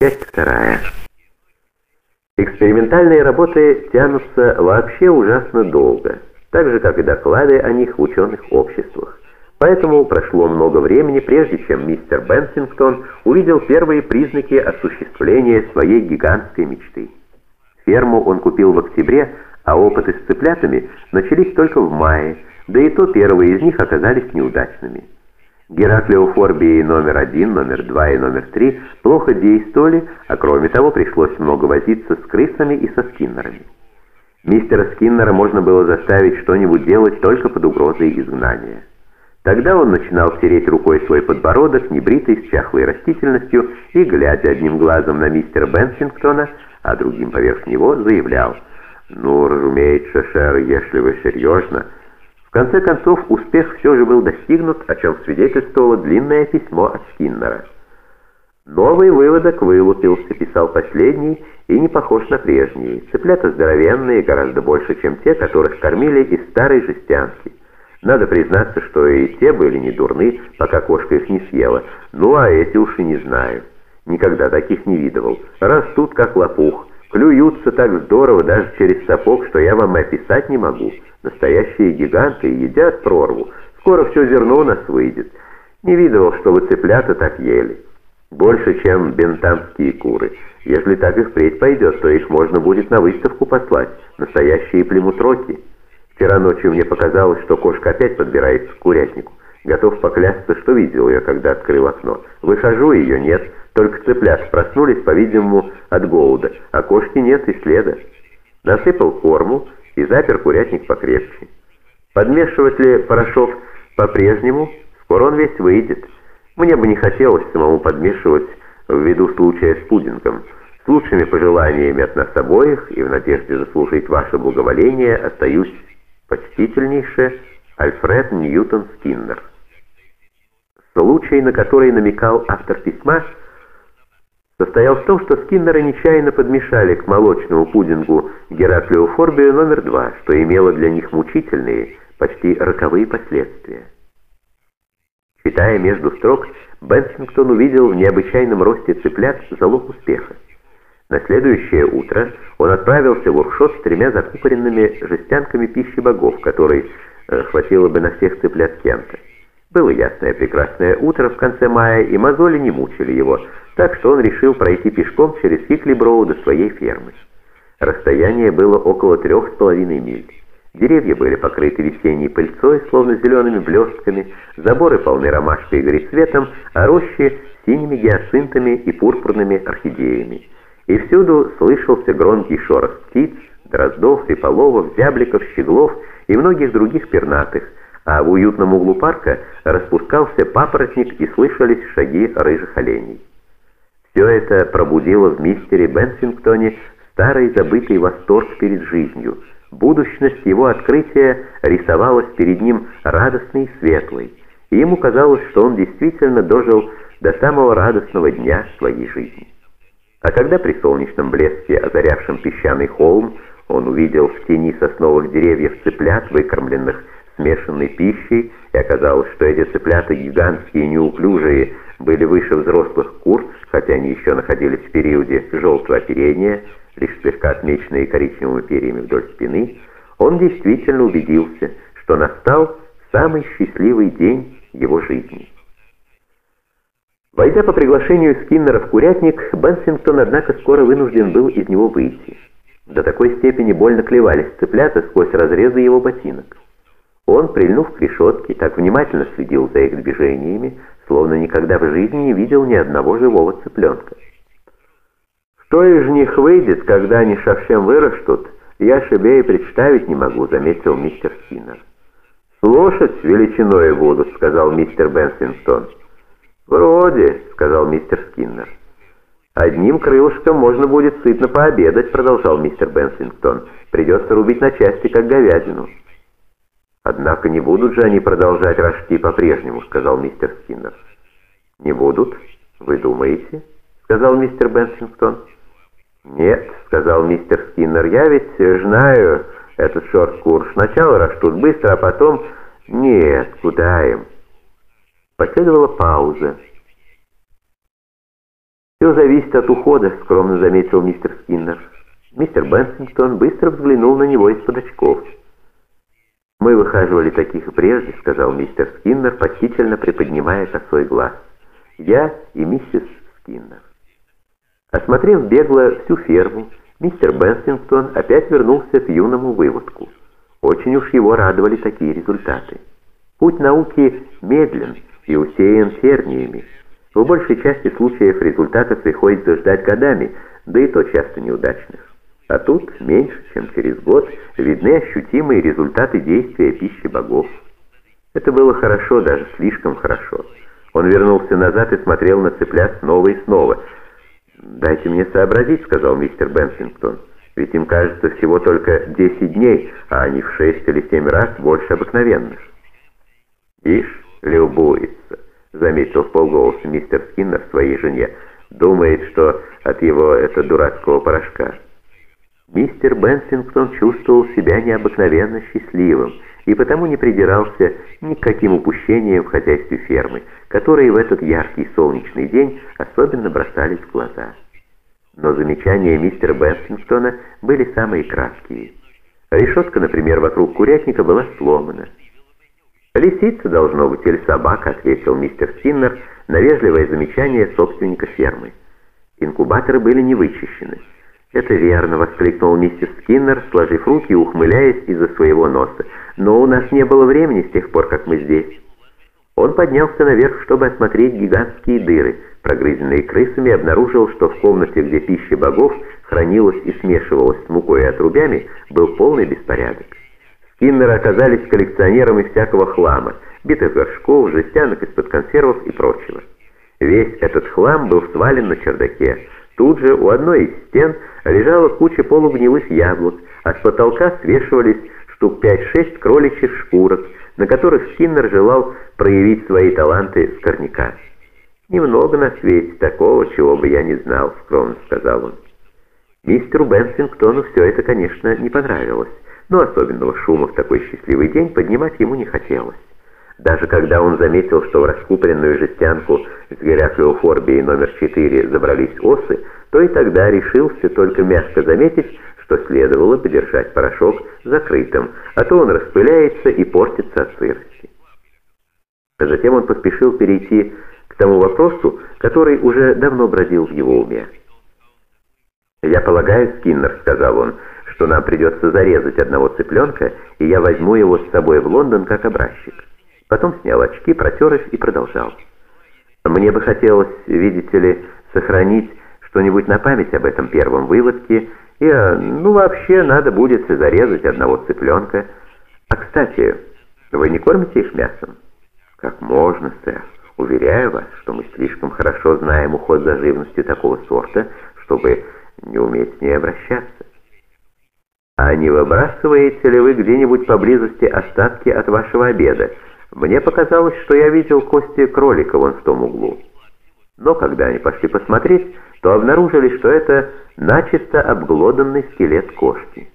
Часть вторая. Экспериментальные работы тянутся вообще ужасно долго, так же, как и доклады о них в ученых обществах. Поэтому прошло много времени, прежде чем мистер Бенсингтон увидел первые признаки осуществления своей гигантской мечты. Ферму он купил в октябре, а опыты с цыплятами начались только в мае, да и то первые из них оказались неудачными. Гераклеофорбии номер один, номер два и номер три плохо действовали, а кроме того пришлось много возиться с крысами и со скиннерами. Мистера Скиннера можно было заставить что-нибудь делать только под угрозой изгнания. Тогда он начинал тереть рукой свой подбородок, небритый, с чахлой растительностью, и, глядя одним глазом на мистера Бенсингтона, а другим поверх него, заявлял, «Ну, разумеется, сэр, если вы серьезно...» конце концов, успех все же был достигнут, о чем свидетельствовало длинное письмо от Скиннера. «Новый выводок вылупился», — писал последний, и не похож на прежние. Цыплята здоровенные, гораздо больше, чем те, которых кормили из старой жестянки. Надо признаться, что и те были не дурны, пока кошка их не съела. Ну, а эти уж и не знаю. Никогда таких не видывал. Растут, как лопух. Клюются так здорово даже через сапог, что я вам и описать не могу. Настоящие гиганты едят прорву. Скоро все зерно у нас выйдет. Не видывал, чтобы цыплята так ели. Больше, чем бентамские куры. Если так и впредь пойдет, то их можно будет на выставку послать. Настоящие племутроки. Вчера ночью мне показалось, что кошка опять подбирается к курятнику. Готов поклясться, что видел ее, когда открыл окно. Выхожу, ее нет. Только цыплят проснулись, по-видимому, от голода, а кошки нет и следа. Насыпал корму, и запер курятник покрепче. Подмешивать ли порошок по-прежнему, скоро он весь выйдет. Мне бы не хотелось самому подмешивать ввиду случая с пудингом. С лучшими пожеланиями от нас обоих и в надежде заслужить ваше благоволение остаюсь почтительнейше Альфред Ньютон Скиннер. Случай, на который намекал автор письма – состоял в том, что Скиннеры нечаянно подмешали к молочному пудингу Гераклеофорбию номер два, что имело для них мучительные, почти роковые последствия. Читая между строк, Бенсингтон увидел в необычайном росте цыплят залог успеха. На следующее утро он отправился в Уршот с тремя закупоренными жестянками пищи богов, которой э, хватило бы на всех цыплят Кента. Было ясное прекрасное утро в конце мая, и мозоли не мучили его, так что он решил пройти пешком через Хиклиброу до своей фермы. Расстояние было около трех с половиной миль. Деревья были покрыты весенней пыльцой, словно зелеными блестками, заборы полны ромашкой и горецветом, а рощи — синими гиацинтами и пурпурными орхидеями. И всюду слышался громкий шорох птиц, дроздов, риполовов, зябликов, щеглов и многих других пернатых, а в уютном углу парка распускался папоротник и слышались шаги рыжих оленей. Все это пробудило в мистере Бенсингтоне старый забытый восторг перед жизнью. Будущность его открытия рисовалась перед ним радостной и светлой, и ему казалось, что он действительно дожил до самого радостного дня своей жизни. А когда при солнечном блеске, озарявшем песчаный холм, он увидел в тени сосновых деревьев цыплят, выкормленных смешанной пищей, и оказалось, что эти цыплята гигантские и неуклюжие были выше взрослых кур, хотя они еще находились в периоде желтого оперения, лишь слегка отмеченные коричневыми перьями вдоль спины, он действительно убедился, что настал самый счастливый день его жизни. Войдя по приглашению Скиннера в курятник, Бенсингтон, однако, скоро вынужден был из него выйти. До такой степени больно клевались цыплята сквозь разрезы его ботинок. Он, прильнув к решетке, так внимательно следил за их движениями, словно никогда в жизни не видел ни одного живого цыпленка. «Что из них выйдет, когда они совсем вырастут, я себе и представить не могу», — заметил мистер Скиннер. «Лошадь величиной будут», — сказал мистер Бенсингтон. «Вроде», — сказал мистер Скиннер. «Одним крылышком можно будет сытно пообедать», — продолжал мистер Бенсингтон. «Придется рубить на части, как говядину». «Однако не будут же они продолжать рожки по-прежнему», — сказал мистер Скиннер. «Не будут? Вы думаете?» — сказал мистер Бенсингтон. «Нет», — сказал мистер Скиннер, — «я ведь знаю этот шорт-курс. Сначала растут быстро, а потом...» «Нет, куда им?» Последовала пауза. «Все зависит от ухода», — скромно заметил мистер Скиннер. Мистер Бенсингтон быстро взглянул на него из-под очков. «Мы выхаживали таких и прежде», — сказал мистер Скиннер, почтительно приподнимая косой глаз. «Я и миссис Скиннер». Осмотрев бегло всю ферму, мистер Бенсингтон опять вернулся к юному выводку. Очень уж его радовали такие результаты. Путь науки медлен и усеян терниями. В большей части случаев результатов приходится ждать годами, да и то часто неудачных. А тут, меньше чем через год, видны ощутимые результаты действия пищи богов. Это было хорошо, даже слишком хорошо. Он вернулся назад и смотрел на цыплят снова и снова. «Дайте мне сообразить», — сказал мистер Бенсингтон. «Ведь им кажется всего только 10 дней, а они в 6 или 7 раз больше обыкновенных». «Ишь, любуется», — заметил в полголоса мистер Скиннер своей жене. «Думает, что от его это дурацкого порошка». Мистер Бенсингтон чувствовал себя необыкновенно счастливым и потому не придирался ни к каким упущениям в хозяйстве фермы, которые в этот яркий солнечный день особенно бросались в глаза. Но замечания мистера Бенсингтона были самые краткие. Решетка, например, вокруг курятника была сломана. «Лисица, должно быть, или собака», — ответил мистер Синнер на вежливое замечание собственника фермы. Инкубаторы были не вычищены. «Это верно», — воскликнул миссис Скиннер, сложив руки и ухмыляясь из-за своего носа. «Но у нас не было времени с тех пор, как мы здесь». Он поднялся наверх, чтобы осмотреть гигантские дыры, прогрызенные крысами, и обнаружил, что в комнате, где пища богов хранилась и смешивалась с мукой и отрубями, был полный беспорядок. Скиннеры оказались коллекционерами всякого хлама, битых горшков, жестянок из-под консервов и прочего. Весь этот хлам был свален на чердаке. Тут же у одной из стен лежала куча полугнилых яблок, а с потолка свешивались штук 5-6 кроличьих шкурок, на которых Скиннер желал проявить свои таланты скорняка. «Немного на свете такого, чего бы я не знал», — скромно сказал он. Мистеру Бенсингтону все это, конечно, не понравилось, но особенного шума в такой счастливый день поднимать ему не хотелось. Даже когда он заметил, что в раскупоренную жестянку с Гераклеофорбией номер 4 забрались осы, то и тогда решился только мягко заметить, что следовало подержать порошок закрытым, а то он распыляется и портится от сырости. Затем он поспешил перейти к тому вопросу, который уже давно бродил в его уме. «Я полагаю, Скиннер», — сказал он, — «что нам придется зарезать одного цыпленка, и я возьму его с собой в Лондон как образчик». Потом снял очки, протер их и продолжал. «Мне бы хотелось, видите ли, сохранить что-нибудь на память об этом первом выводке, и, э, ну, вообще, надо будет зарезать одного цыпленка. А, кстати, вы не кормите их мясом?» «Как можно, сэр. Уверяю вас, что мы слишком хорошо знаем уход за живностью такого сорта, чтобы не уметь с ней обращаться». «А не выбрасываете ли вы где-нибудь поблизости остатки от вашего обеда?» Мне показалось, что я видел кости кролика вон в том углу. Но когда они пошли посмотреть, то обнаружили, что это начисто обглоданный скелет кошки.